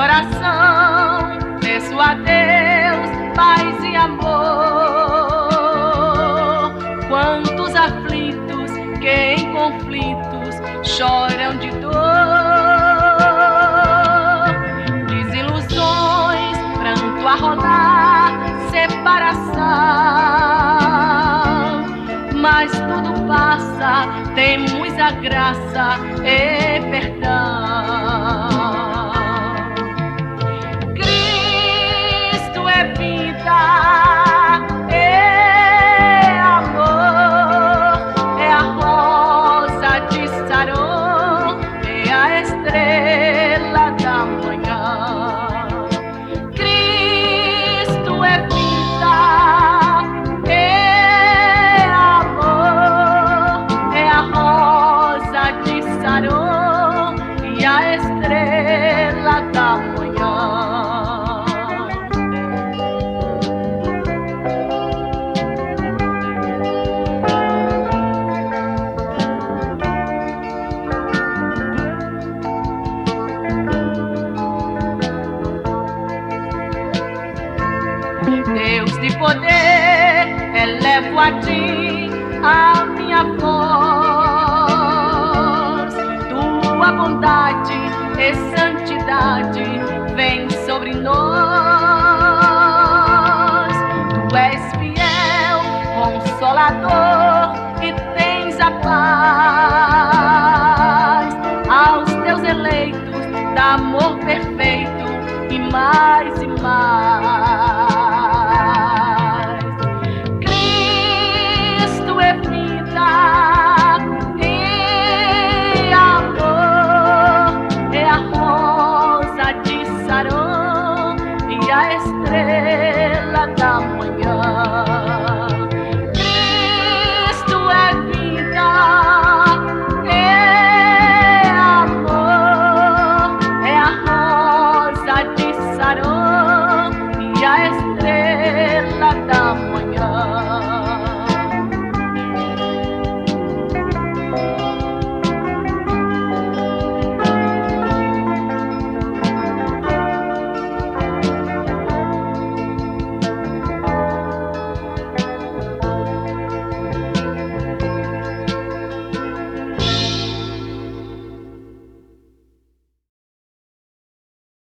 oração, peço a Deus paz e amor. Quantos aflitos que em conflitos choram de dor, desilusões, pranto a rolar, separação. Mas tudo passa, temos a graça e perdão. Deus de poder, elevo a ti a minha voz. Tua bondade e santidade vem sobre nós. Tu és fiel, consolador e tens a paz aos teus eleitos, da amor perfeito e mais e mais.